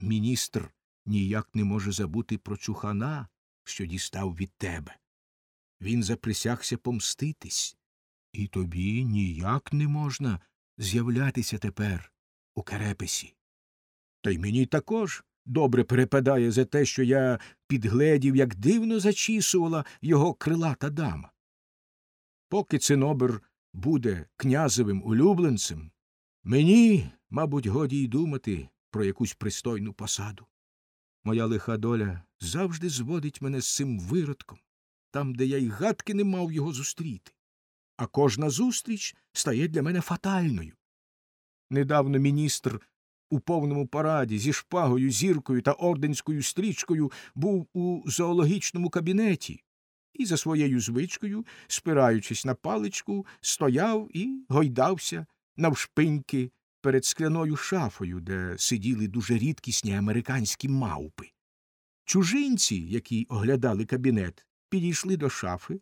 міністр ніяк не може забути про чухана, що дістав від тебе. Він заприсягся помститись, і тобі ніяк не можна з'являтися тепер у керепесі. Та й мені також добре перепадає за те, що я підгледів, як дивно зачісувала його крилата дама. Поки цинобер буде князевим улюбленцем, мені, мабуть, годі й думати про якусь пристойну посаду. Моя лиха доля завжди зводить мене з цим виродком, там, де я й гадки не мав його зустріти. А кожна зустріч стає для мене фатальною. Недавно міністр у повному параді зі шпагою, зіркою та орденською стрічкою був у зоологічному кабінеті і за своєю звичкою, спираючись на паличку, стояв і гойдався навшпиньки перед скляною шафою, де сиділи дуже рідкісні американські мавпи. Чужинці, які оглядали кабінет, підійшли до шафи,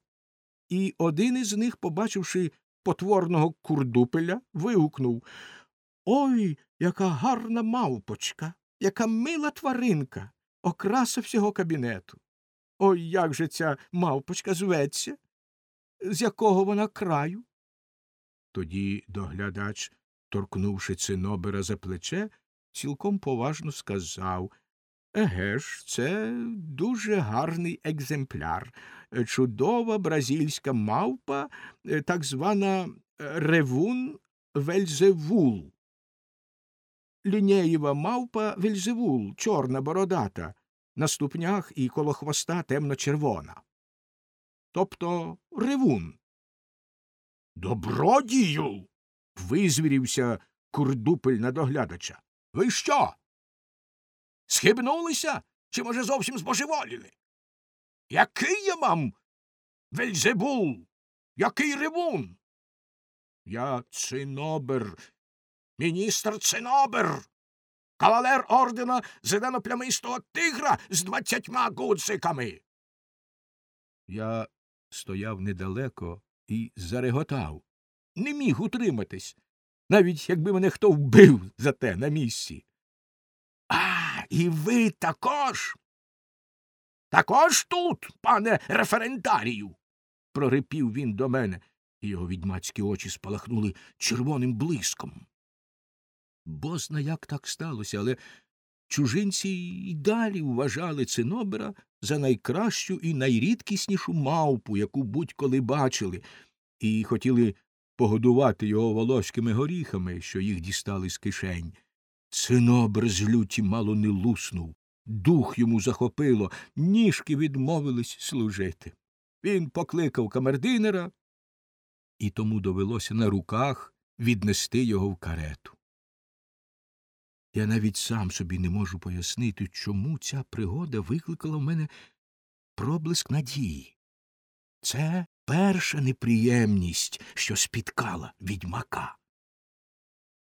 і один із них, побачивши потворного курдупеля, вигукнув Ой, яка гарна мавпочка, яка мила тваринка, окраса всього кабінету. Ой, як же ця мавпочка зветься? З якого вона краю? Тоді доглядач, торкнувши цинобера за плече, цілком поважно сказав Еге ж, це дуже гарний екземпляр, чудова бразильська мавпа, е, так звана ревун вельзевул. Лінєєва мавпа вельзевул, чорна бородата, на ступнях і коло хвоста темно-червона. Тобто ревун. Добродію. Визвірівся курдупель на доглядача. Ви що? Схибнулися? Чи, може, зовсім збожеволіли? Який я мам вельзебул? Який ревун? Я цинобер, міністр цинобер, кавалер ордена зеленоплямистого тигра з двадцятьма гудзиками. Я стояв недалеко і зареготав. Не міг утриматись, навіть якби мене хто вбив за те на місці. А, і ви також. Також тут, пане референтарію. прорипів він до мене, і його відьмацькі очі спалахнули червоним блиском. Бозна як так сталося, але чужинці й далі вважали цинобера за найкращу і найрідкіснішу мавпу, яку будь-коли бачили, і хотіли погодувати його волоськими горіхами, що їх дістали з кишень. Цинобр з люті мало не луснув, дух йому захопило, ніжки відмовились служити. Він покликав камердинера, і тому довелося на руках віднести його в карету. Я навіть сам собі не можу пояснити, чому ця пригода викликала в мене проблиск надії. Це перша неприємність, що спіткала відьмака.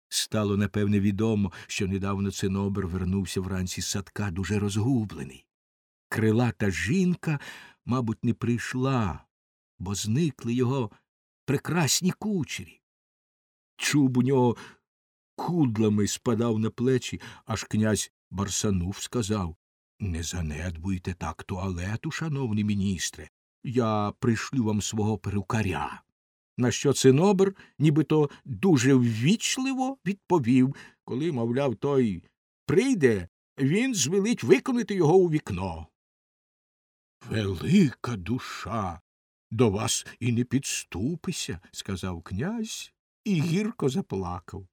Стало, напевне, відомо, що недавно цинобер вернувся вранці з садка дуже розгублений. Крилата жінка, мабуть, не прийшла, бо зникли його прекрасні кучері. Чуб у нього кудлами спадав на плечі, аж князь Барсанув сказав Не занедбуйте так туалету, шановний міністре. Я пришлю вам свого перукаря. На що цинобр нібито дуже ввічливо відповів, коли, мовляв, той прийде, він звелить виконати його у вікно. Велика душа. До вас і не підступися, сказав князь і гірко заплакав.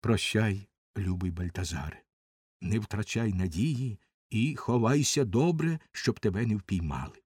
Прощай, любий Бальтазаре, не втрачай надії і ховайся добре, щоб тебе не впіймали.